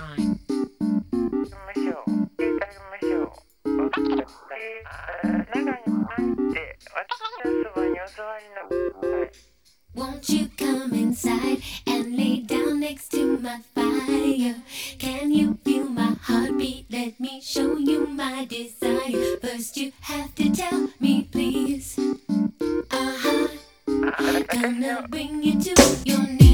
time. Won't you come inside and lay down next to my fire? Can you feel my heartbeat? Let me show you my desire. First, you have to tell me, please. Uh huh. Gonna bring you to your knees.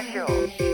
Show.